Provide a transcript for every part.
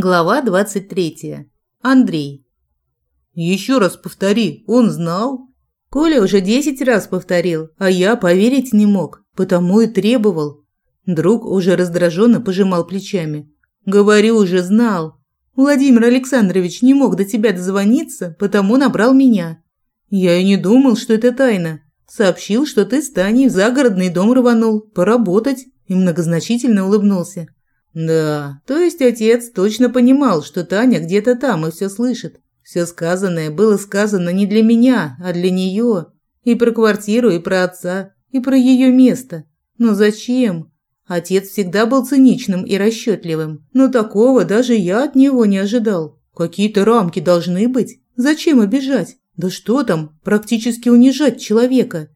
Глава 23. Андрей. Еще раз повтори, он знал? Коля уже десять раз повторил, а я поверить не мог, потому и требовал. Друг уже раздраженно пожимал плечами. Говорю, уже знал. Владимир Александрович не мог до тебя дозвониться, потому набрал меня. Я и не думал, что это тайна. Сообщил, что ты с Таней в загородный дом рванул, поработать, и многозначительно улыбнулся. Да, то есть отец точно понимал, что Таня где-то там и все слышит. Все сказанное было сказано не для меня, а для нее. И про квартиру, и про отца, и про ее место. Но зачем? Отец всегда был циничным и расчетливым, но такого даже я от него не ожидал. Какие-то рамки должны быть. Зачем обижать? Да что там, практически унижать человека.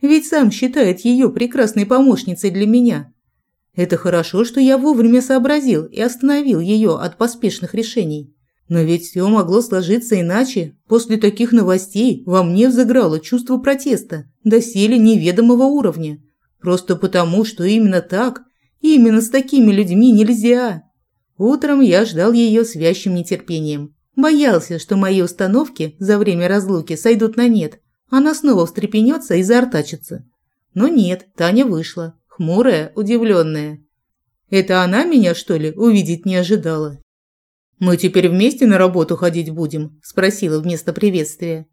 Ведь сам считает ее прекрасной помощницей для меня. Это хорошо, что я вовремя сообразил и остановил ее от поспешных решений. Но ведь все могло сложиться иначе. После таких новостей во мне взыграло чувство протеста, доселе неведомого уровня. Просто потому, что именно так, именно с такими людьми нельзя. Утром я ждал ее с вящим нетерпением. Боялся, что мои установки за время разлуки сойдут на нет. Она снова встрепенется и заортачится. Но нет, Таня вышла хмурая, удивленная. Это она меня, что ли, увидеть не ожидала? «Мы теперь вместе на работу ходить будем?» – спросила вместо приветствия.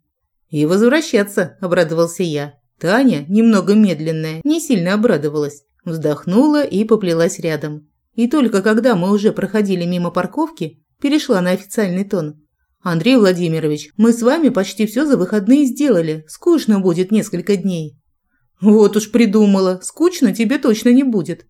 «И возвращаться», – обрадовался я. Таня, немного медленная, не сильно обрадовалась. Вздохнула и поплелась рядом. И только когда мы уже проходили мимо парковки, перешла на официальный тон. «Андрей Владимирович, мы с вами почти все за выходные сделали. Скучно будет несколько дней». «Вот уж придумала. Скучно тебе точно не будет».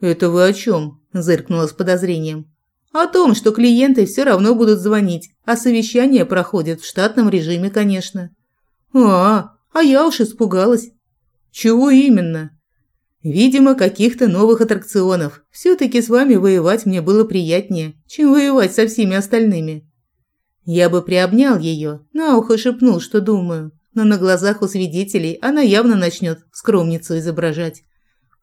«Это вы о чем?» – зыркнула с подозрением. «О том, что клиенты все равно будут звонить, а совещание проходит в штатном режиме, конечно». «А, а я уж испугалась». «Чего именно?» «Видимо, каких-то новых аттракционов. Все-таки с вами воевать мне было приятнее, чем воевать со всеми остальными». Я бы приобнял ее, на ухо шепнул, что думаю но на глазах у свидетелей она явно начнет скромницу изображать.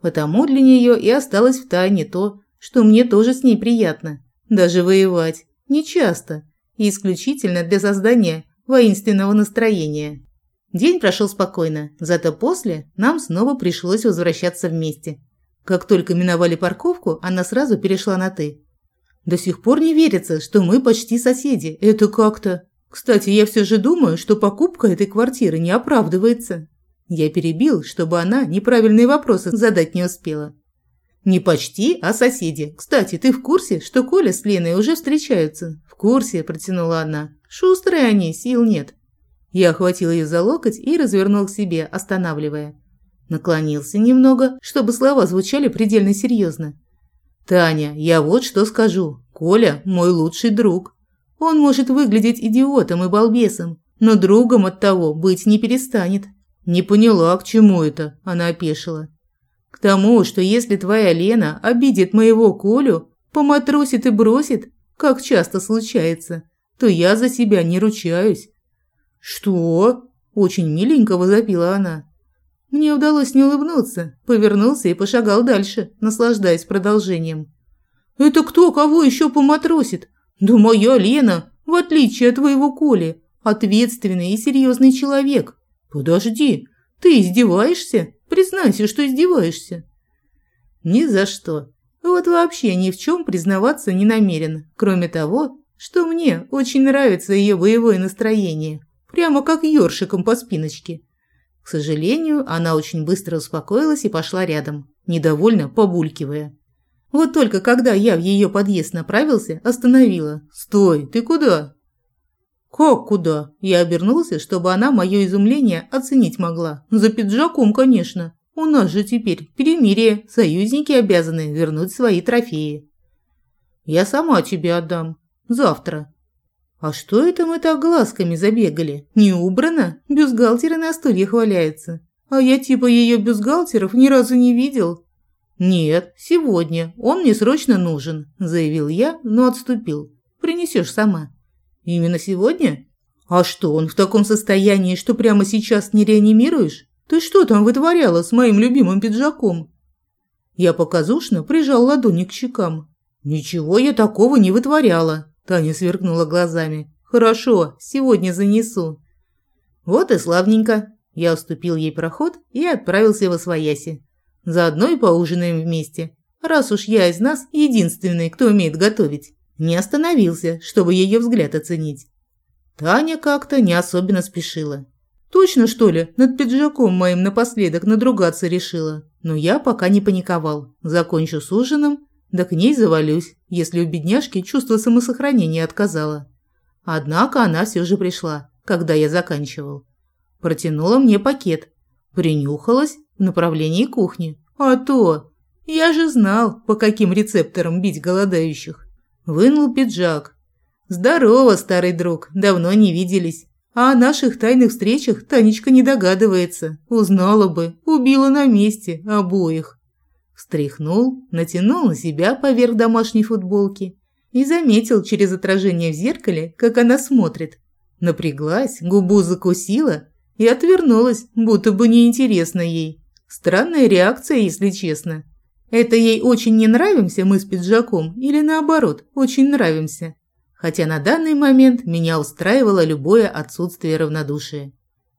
Потому для нее и осталось в тайне то, что мне тоже с ней приятно. Даже воевать. Не часто. И исключительно для создания воинственного настроения. День прошел спокойно, зато после нам снова пришлось возвращаться вместе. Как только миновали парковку, она сразу перешла на «ты». До сих пор не верится, что мы почти соседи. Это как-то... Кстати, я все же думаю, что покупка этой квартиры не оправдывается. Я перебил, чтобы она неправильные вопросы задать не успела. Не почти, а соседи. Кстати, ты в курсе, что Коля с Леной уже встречаются? В курсе, протянула она. Шустрые они, сил нет. Я охватил ее за локоть и развернул к себе, останавливая. Наклонился немного, чтобы слова звучали предельно серьезно. «Таня, я вот что скажу. Коля – мой лучший друг. Он может выглядеть идиотом и балбесом, но другом от того быть не перестанет. Не поняла, к чему это, она опешила. К тому, что если твоя Лена обидит моего Колю, поматросит и бросит, как часто случается, то я за себя не ручаюсь. Что? Очень миленько возопила она. Мне удалось не улыбнуться, повернулся и пошагал дальше, наслаждаясь продолжением. «Это кто кого еще поматросит? Да моя Лена, в отличие от твоего Коли, ответственный и серьезный человек. Подожди, ты издеваешься? Признайся, что издеваешься. Ни за что. Вот вообще ни в чем признаваться не намерен, кроме того, что мне очень нравится ее боевое настроение, прямо как ёршиком по спиночке. К сожалению, она очень быстро успокоилась и пошла рядом, недовольно побулькивая. Вот только когда я в ее подъезд направился, остановила. «Стой, ты куда?» «Как куда?» Я обернулся, чтобы она мое изумление оценить могла. «За пиджаком, конечно. У нас же теперь перемирие, союзники обязаны вернуть свои трофеи». «Я сама тебе отдам. Завтра». «А что это мы так глазками забегали? Не убрано? Бюстгальтеры на стульях валяются. А я типа ее бюстгальтеров ни разу не видел. «Нет, сегодня. Он мне срочно нужен», – заявил я, но отступил. «Принесешь сама». «Именно сегодня?» «А что, он в таком состоянии, что прямо сейчас не реанимируешь? Ты что там вытворяла с моим любимым пиджаком?» Я показушно прижал ладони к щекам. Ничего я такого не вытворяла, Таня сверкнула глазами. Хорошо, сегодня занесу. Вот и славненько. Я уступил ей проход и отправился в Освояси. Заодно и поужинаем вместе, раз уж я из нас единственный, кто умеет готовить. Не остановился, чтобы ее взгляд оценить. Таня как-то не особенно спешила. Точно, что ли, над пиджаком моим напоследок надругаться решила. Но я пока не паниковал. Закончу с ужином, да к ней завалюсь, если у бедняжки чувство самосохранения отказало. Однако она все же пришла, когда я заканчивал. Протянула мне пакет. Принюхалась в направлении кухни. А то! Я же знал, по каким рецепторам бить голодающих. Вынул пиджак. Здорово, старый друг, давно не виделись. А о наших тайных встречах Танечка не догадывается. Узнала бы, убила на месте обоих. Встряхнул, натянул на себя поверх домашней футболки и заметил через отражение в зеркале, как она смотрит. Напряглась, губу закусила и отвернулась, будто бы неинтересно ей. Странная реакция, если честно. Это ей очень не нравимся мы с пиджаком или наоборот, очень нравимся. Хотя на данный момент меня устраивало любое отсутствие равнодушия.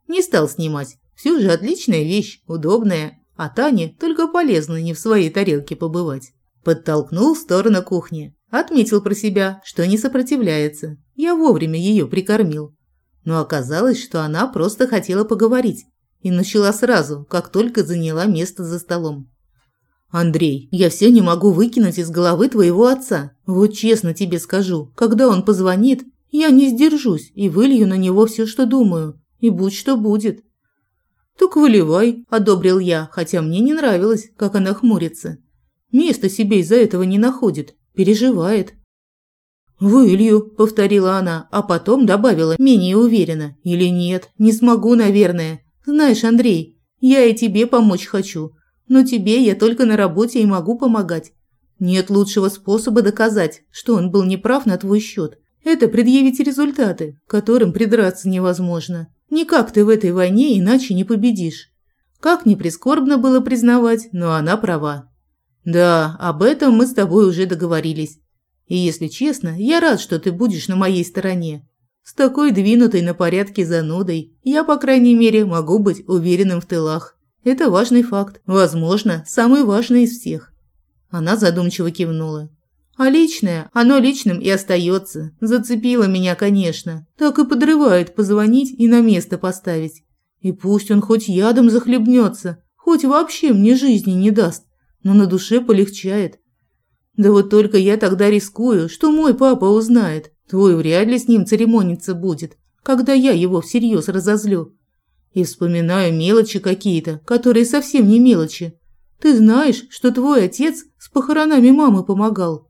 Не стал снимать. Все же отличная вещь, удобная, а Тане только полезно не в своей тарелке побывать. Подтолкнул в сторону кухни. Отметил про себя, что не сопротивляется. Я вовремя ее прикормил. Но оказалось, что она просто хотела поговорить. И начала сразу, как только заняла место за столом. «Андрей, я все не могу выкинуть из головы твоего отца. Вот честно тебе скажу, когда он позвонит, я не сдержусь и вылью на него все, что думаю. И будь что будет». «Так выливай», – одобрил я, хотя мне не нравилось, как она хмурится. Места себе из-за этого не находит, переживает. «Вылью», – повторила она, а потом добавила менее уверенно. «Или нет, не смогу, наверное. Знаешь, Андрей, я и тебе помочь хочу. Но тебе я только на работе и могу помогать. Нет лучшего способа доказать, что он был неправ на твой счет. Это предъявить результаты, которым придраться невозможно. Никак ты в этой войне иначе не победишь. Как ни прискорбно было признавать, но она права. Да, об этом мы с тобой уже договорились. И если честно, я рад, что ты будешь на моей стороне. С такой двинутой на порядке занудой я, по крайней мере, могу быть уверенным в тылах. Это важный факт, возможно, самый важный из всех. Она задумчиво кивнула. А личное, оно личным и остается. Зацепило меня, конечно. Так и подрывает позвонить и на место поставить. И пусть он хоть ядом захлебнется, хоть вообще мне жизни не даст, но на душе полегчает. Да вот только я тогда рискую, что мой папа узнает. Твой вряд ли с ним церемониться будет, когда я его всерьез разозлю. И вспоминаю мелочи какие-то, которые совсем не мелочи. Ты знаешь, что твой отец с похоронами мамы помогал.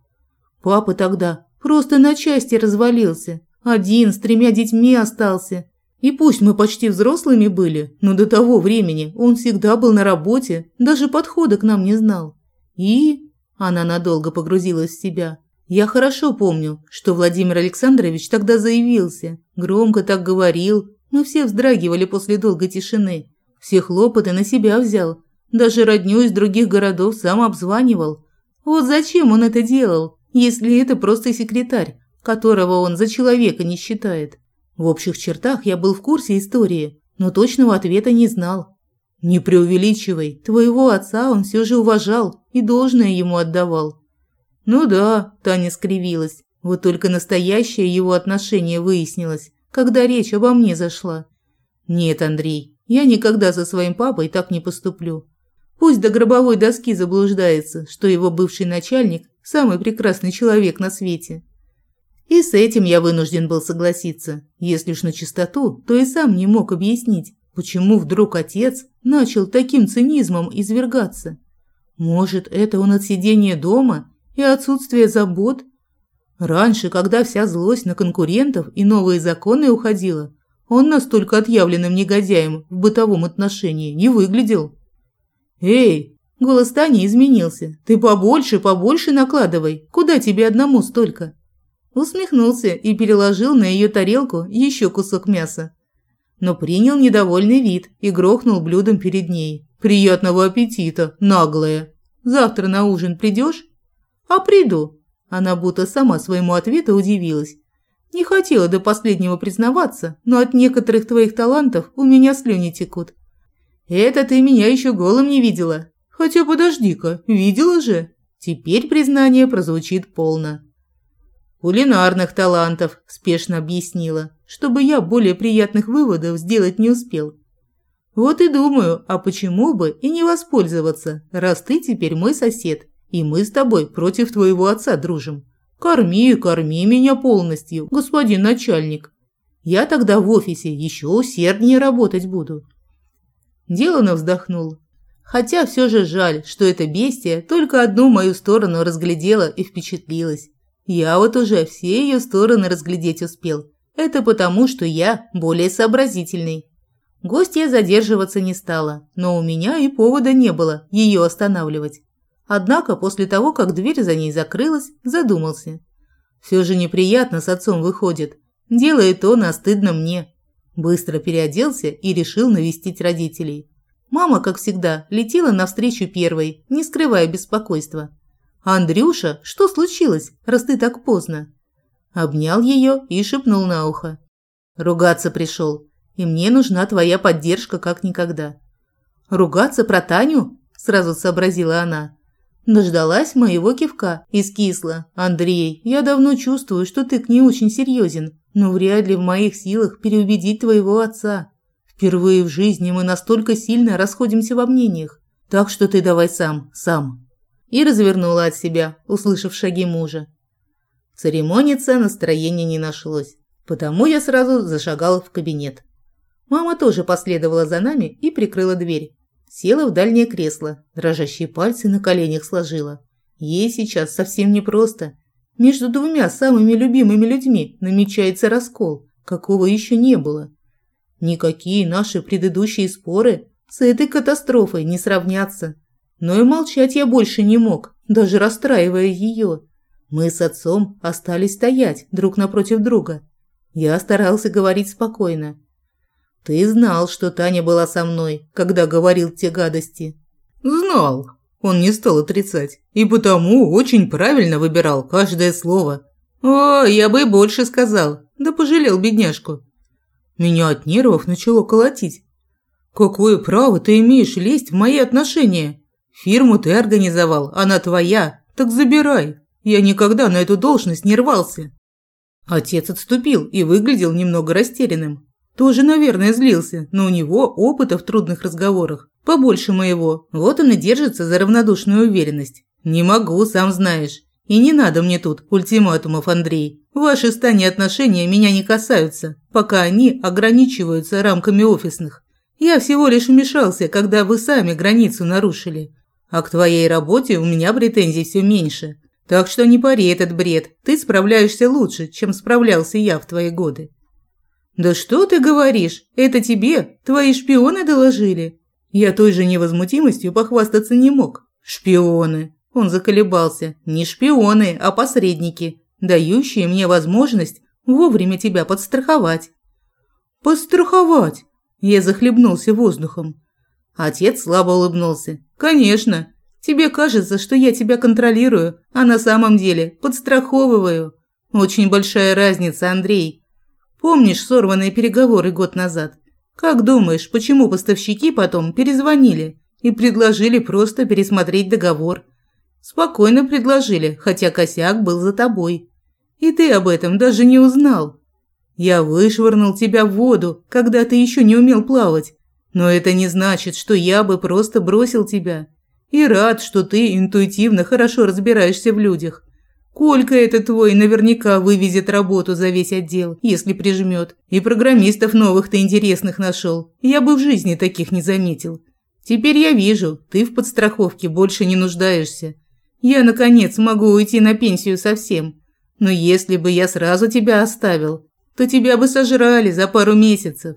Папа тогда просто на части развалился. Один с тремя детьми остался. И пусть мы почти взрослыми были, но до того времени он всегда был на работе, даже подхода к нам не знал. И она надолго погрузилась в себя. Я хорошо помню, что Владимир Александрович тогда заявился, громко так говорил, мы все вздрагивали после долгой тишины. Все хлопоты на себя взял. Даже родню из других городов сам обзванивал. Вот зачем он это делал, если это просто секретарь, которого он за человека не считает? В общих чертах я был в курсе истории, но точного ответа не знал. Не преувеличивай, твоего отца он все же уважал и должное ему отдавал. Ну да, Таня скривилась. Вот только настоящее его отношение выяснилось когда речь обо мне зашла. Нет, Андрей, я никогда со своим папой так не поступлю. Пусть до гробовой доски заблуждается, что его бывший начальник – самый прекрасный человек на свете. И с этим я вынужден был согласиться. Если уж на чистоту, то и сам не мог объяснить, почему вдруг отец начал таким цинизмом извергаться. Может, это он от сидения дома и отсутствия забот Раньше, когда вся злость на конкурентов и новые законы уходила, он настолько отъявленным негодяем в бытовом отношении не выглядел. «Эй!» – голос Тани изменился. «Ты побольше, побольше накладывай. Куда тебе одному столько?» Усмехнулся и переложил на ее тарелку еще кусок мяса. Но принял недовольный вид и грохнул блюдом перед ней. «Приятного аппетита, наглая! Завтра на ужин придешь?» «А приду. Она будто сама своему ответу удивилась. Не хотела до последнего признаваться, но от некоторых твоих талантов у меня слюни текут. Это ты меня еще голым не видела. Хотя подожди-ка, видела же. Теперь признание прозвучит полно. Кулинарных талантов, спешно объяснила, чтобы я более приятных выводов сделать не успел. Вот и думаю, а почему бы и не воспользоваться, раз ты теперь мой сосед, и мы с тобой против твоего отца дружим. Корми корми меня полностью, господин начальник. Я тогда в офисе еще усерднее работать буду. Делано вздохнул. Хотя все же жаль, что эта бестия только одну мою сторону разглядела и впечатлилась. Я вот уже все ее стороны разглядеть успел. Это потому, что я более сообразительный. Гостья задерживаться не стала, но у меня и повода не было ее останавливать. Однако после того, как дверь за ней закрылась, задумался. Все же неприятно с отцом выходит. Делает он, а стыдно мне. Быстро переоделся и решил навестить родителей. Мама, как всегда, летела навстречу первой, не скрывая беспокойства. «Андрюша, что случилось, раз ты так поздно?» Обнял ее и шепнул на ухо. «Ругаться пришел и мне нужна твоя поддержка как никогда». «Ругаться про Таню?» – сразу сообразила она. Дождалась моего кивка и скисла. «Андрей, я давно чувствую, что ты к ней очень серьезен, но вряд ли в моих силах переубедить твоего отца. Впервые в жизни мы настолько сильно расходимся во мнениях, так что ты давай сам, сам». И развернула от себя, услышав шаги мужа. Церемониться настроения не нашлось, потому я сразу зашагала в кабинет. Мама тоже последовала за нами и прикрыла дверь. Села в дальнее кресло, дрожащие пальцы на коленях сложила. Ей сейчас совсем непросто. Между двумя самыми любимыми людьми намечается раскол, какого еще не было. Никакие наши предыдущие споры с этой катастрофой не сравнятся. Но и молчать я больше не мог, даже расстраивая ее. Мы с отцом остались стоять друг напротив друга. Я старался говорить спокойно, ты знал, что Таня была со мной, когда говорил те гадости. Знал. Он не стал отрицать. И потому очень правильно выбирал каждое слово. О, я бы и больше сказал. Да пожалел бедняжку. Меня от нервов начало колотить. Какое право ты имеешь лезть в мои отношения? Фирму ты организовал, она твоя. Так забирай. Я никогда на эту должность не рвался. Отец отступил и выглядел немного растерянным. Тоже, наверное, злился, но у него опыта в трудных разговорах побольше моего. Вот он и держится за равнодушную уверенность. Не могу, сам знаешь. И не надо мне тут ультиматумов, Андрей. Ваши с отношения меня не касаются, пока они ограничиваются рамками офисных. Я всего лишь вмешался, когда вы сами границу нарушили. А к твоей работе у меня претензий все меньше. Так что не пари этот бред. Ты справляешься лучше, чем справлялся я в твои годы. «Да что ты говоришь? Это тебе твои шпионы доложили?» Я той же невозмутимостью похвастаться не мог. «Шпионы!» Он заколебался. «Не шпионы, а посредники, дающие мне возможность вовремя тебя подстраховать». «Подстраховать?» Я захлебнулся воздухом. Отец слабо улыбнулся. «Конечно. Тебе кажется, что я тебя контролирую, а на самом деле подстраховываю. Очень большая разница, Андрей. Помнишь сорванные переговоры год назад? Как думаешь, почему поставщики потом перезвонили и предложили просто пересмотреть договор? Спокойно предложили, хотя косяк был за тобой. И ты об этом даже не узнал. Я вышвырнул тебя в воду, когда ты еще не умел плавать. Но это не значит, что я бы просто бросил тебя. И рад, что ты интуитивно хорошо разбираешься в людях. Колька этот твой наверняка вывезет работу за весь отдел, если прижмет. И программистов новых ты интересных нашел. Я бы в жизни таких не заметил. Теперь я вижу, ты в подстраховке больше не нуждаешься. Я, наконец, могу уйти на пенсию совсем. Но если бы я сразу тебя оставил, то тебя бы сожрали за пару месяцев.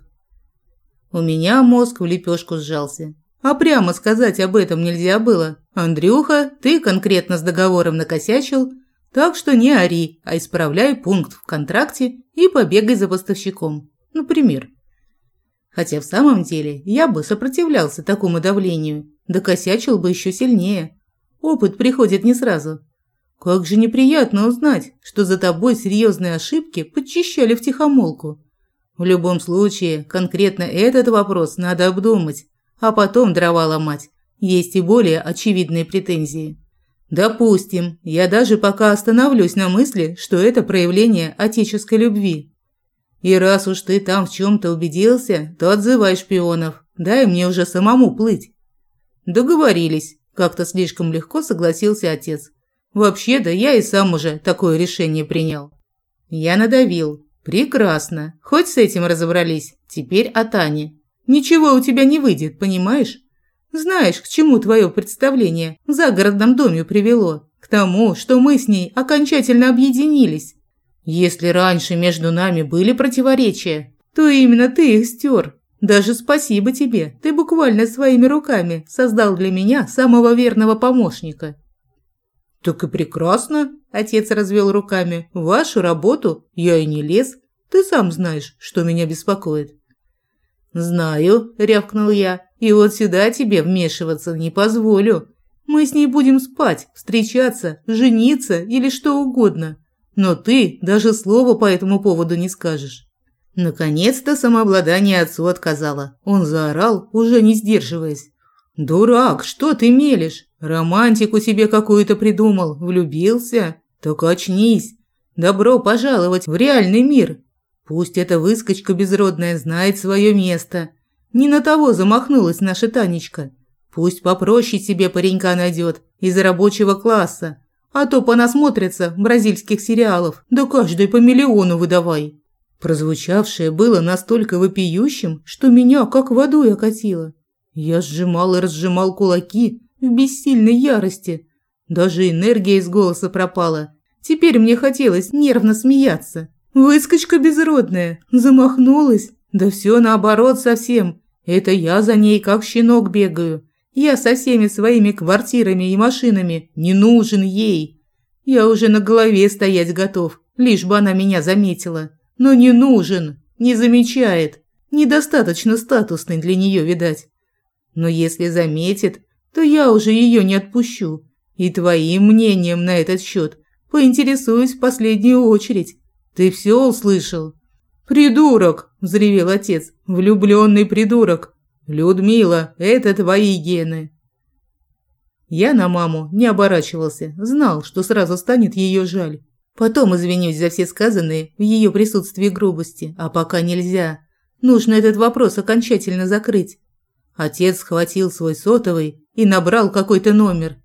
У меня мозг в лепешку сжался. А прямо сказать об этом нельзя было. Андрюха, ты конкретно с договором накосячил – так что не ори, а исправляй пункт в контракте и побегай за поставщиком. Например. Хотя в самом деле я бы сопротивлялся такому давлению, да косячил бы еще сильнее. Опыт приходит не сразу. Как же неприятно узнать, что за тобой серьезные ошибки подчищали в тихомолку. В любом случае, конкретно этот вопрос надо обдумать, а потом дрова ломать. Есть и более очевидные претензии. Допустим, я даже пока остановлюсь на мысли, что это проявление отеческой любви. И раз уж ты там в чем-то убедился, то отзывай шпионов. Дай мне уже самому плыть. Договорились. Как-то слишком легко согласился отец. Вообще-то я и сам уже такое решение принял. Я надавил. Прекрасно. Хоть с этим разобрались. Теперь о Тане. Ничего у тебя не выйдет, понимаешь? Знаешь, к чему твое представление в загородном доме привело? К тому, что мы с ней окончательно объединились. Если раньше между нами были противоречия, то именно ты их стер. Даже спасибо тебе, ты буквально своими руками создал для меня самого верного помощника. Так и прекрасно, отец развел руками. Вашу работу я и не лез. Ты сам знаешь, что меня беспокоит. Знаю, рявкнул я. И вот сюда тебе вмешиваться не позволю. Мы с ней будем спать, встречаться, жениться или что угодно. Но ты даже слова по этому поводу не скажешь. Наконец-то самообладание отцу отказало. Он заорал, уже не сдерживаясь. «Дурак, что ты мелешь? Романтику себе какую-то придумал, влюбился? Так очнись. Добро пожаловать в реальный мир. Пусть эта выскочка безродная знает свое место. Не на того замахнулась наша Танечка. Пусть попроще себе паренька найдет, из рабочего класса. А то понасмотрится бразильских сериалов, да каждый по миллиону выдавай. Прозвучавшее было настолько вопиющим, что меня как водой окатило. Я сжимал и разжимал кулаки в бессильной ярости. Даже энергия из голоса пропала. Теперь мне хотелось нервно смеяться. Выскочка безродная, замахнулась. Да все наоборот совсем. Это я за ней как щенок бегаю. Я со всеми своими квартирами и машинами не нужен ей. Я уже на голове стоять готов, лишь бы она меня заметила но не нужен, не замечает, недостаточно статусный для нее, видать. Но если заметит, то я уже ее не отпущу, и твоим мнением на этот счет поинтересуюсь в последнюю очередь. Ты все услышал? Придурок, взревел отец. Влюбленный придурок. Людмила, это твои гены. Я на маму не оборачивался, знал, что сразу станет ее жаль. Потом извинюсь за все сказанные в ее присутствии грубости, а пока нельзя. Нужно этот вопрос окончательно закрыть. Отец схватил свой сотовый и набрал какой-то номер.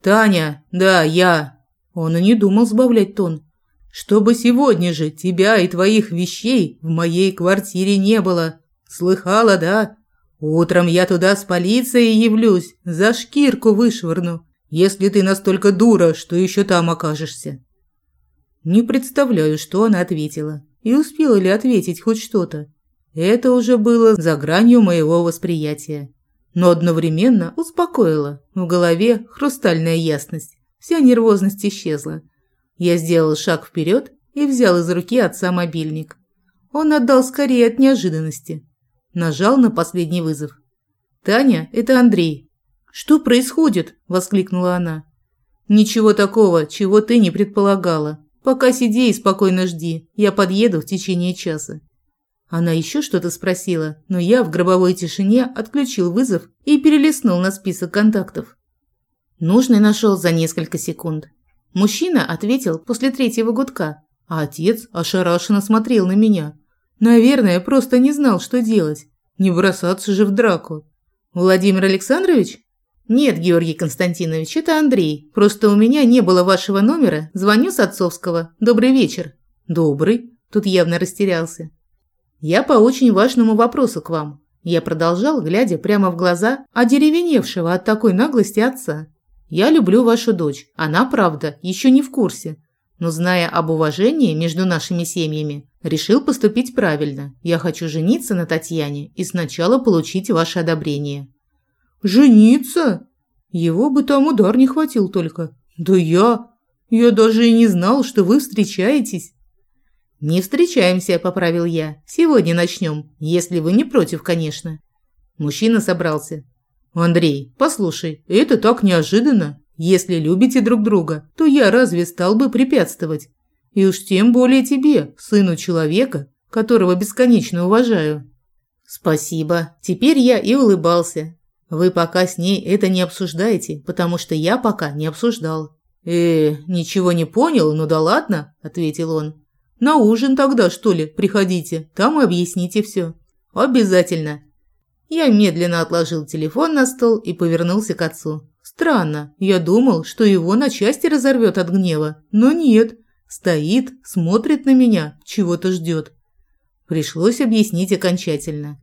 «Таня, да, я». Он и не думал сбавлять тон. «Чтобы сегодня же тебя и твоих вещей в моей квартире не было. Слыхала, да? Утром я туда с полицией явлюсь, за шкирку вышвырну, если ты настолько дура, что еще там окажешься». Не представляю, что она ответила. И успела ли ответить хоть что-то. Это уже было за гранью моего восприятия. Но одновременно успокоило. В голове хрустальная ясность. Вся нервозность исчезла. Я сделал шаг вперед и взял из руки отца мобильник. Он отдал скорее от неожиданности. Нажал на последний вызов. «Таня, это Андрей». «Что происходит?» – воскликнула она. «Ничего такого, чего ты не предполагала. Пока сиди и спокойно жди. Я подъеду в течение часа. Она еще что-то спросила, но я в гробовой тишине отключил вызов и перелистнул на список контактов. Нужный нашел за несколько секунд. Мужчина ответил после третьего гудка, а отец ошарашенно смотрел на меня. Наверное, просто не знал, что делать. Не бросаться же в драку. «Владимир Александрович?» «Нет, Георгий Константинович, это Андрей. Просто у меня не было вашего номера. Звоню с отцовского. Добрый вечер». «Добрый». Тут явно растерялся. «Я по очень важному вопросу к вам». Я продолжал, глядя прямо в глаза одеревеневшего от такой наглости отца. «Я люблю вашу дочь. Она, правда, еще не в курсе. Но, зная об уважении между нашими семьями, решил поступить правильно. Я хочу жениться на Татьяне и сначала получить ваше одобрение». Жениться? Его бы там удар не хватил только. Да я... Я даже и не знал, что вы встречаетесь. Не встречаемся, поправил я. Сегодня начнем, если вы не против, конечно. Мужчина собрался. Андрей, послушай, это так неожиданно. Если любите друг друга, то я разве стал бы препятствовать? И уж тем более тебе, сыну человека, которого бесконечно уважаю. Спасибо. Теперь я и улыбался. Вы пока с ней это не обсуждаете, потому что я пока не обсуждал. Э, ничего не понял, ну да ладно, ответил он. На ужин тогда, что ли, приходите, там и объясните все. Обязательно. Я медленно отложил телефон на стол и повернулся к отцу. Странно, я думал, что его на части разорвет от гнева, но нет. Стоит, смотрит на меня, чего-то ждет. Пришлось объяснить окончательно.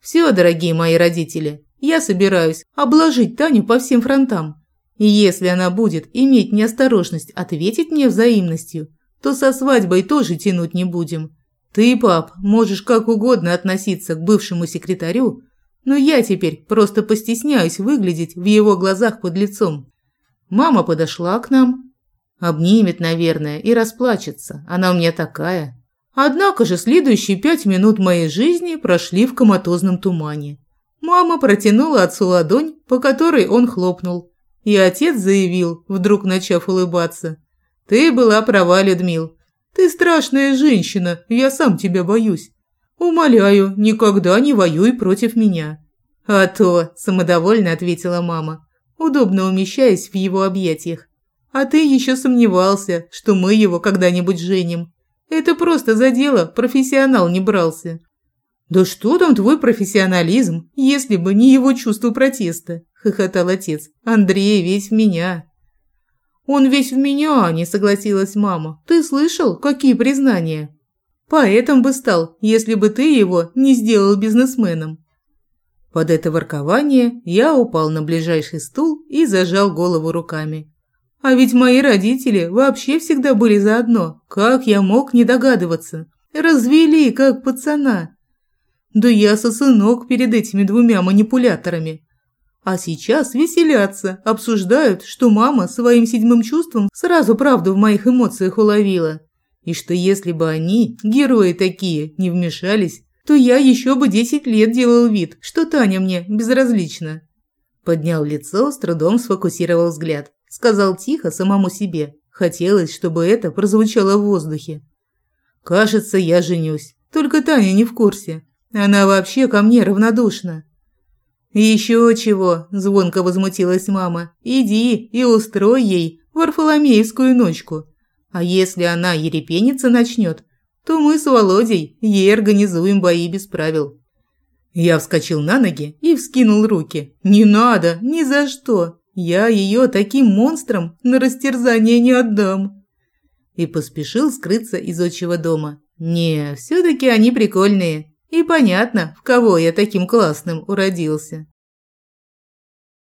Все, дорогие мои родители, я собираюсь обложить Таню по всем фронтам. И если она будет иметь неосторожность ответить мне взаимностью, то со свадьбой тоже тянуть не будем. Ты, пап, можешь как угодно относиться к бывшему секретарю, но я теперь просто постесняюсь выглядеть в его глазах под лицом. Мама подошла к нам, обнимет, наверное, и расплачется. Она у меня такая. Однако же следующие пять минут моей жизни прошли в коматозном тумане. Мама протянула отцу ладонь, по которой он хлопнул. И отец заявил, вдруг начав улыбаться. Ты была права, Людмил. Ты страшная женщина, я сам тебя боюсь. Умоляю, никогда не воюй против меня. А то, самодовольно ответила мама, удобно умещаясь в его объятиях. А ты еще сомневался, что мы его когда-нибудь женим. Это просто за дело профессионал не брался. Да что там твой профессионализм, если бы не его чувство протеста, хохотал отец. Андрей весь в меня. «Он весь в меня», – не согласилась мама. «Ты слышал, какие признания?» «Поэтом бы стал, если бы ты его не сделал бизнесменом». Под это воркование я упал на ближайший стул и зажал голову руками. А ведь мои родители вообще всегда были заодно. Как я мог не догадываться? Развели, как пацана. Да я сосынок перед этими двумя манипуляторами. А сейчас веселятся, обсуждают, что мама своим седьмым чувством сразу правду в моих эмоциях уловила. И что если бы они, герои такие, не вмешались, то я еще бы десять лет делал вид, что Таня мне безразлична. Поднял лицо, с трудом сфокусировал взгляд. Сказал тихо самому себе. Хотелось, чтобы это прозвучало в воздухе. «Кажется, я женюсь. Только Таня не в курсе. Она вообще ко мне равнодушна. «Еще чего!» – звонко возмутилась мама. «Иди и устрой ей Варфоломеевскую ночку. А если она ерепениться начнет, то мы с Володей ей организуем бои без правил». Я вскочил на ноги и вскинул руки. «Не надо, ни за что! Я ее таким монстром на растерзание не отдам!» И поспешил скрыться из отчего дома. «Не, все-таки они прикольные. И понятно, в кого я таким классным уродился.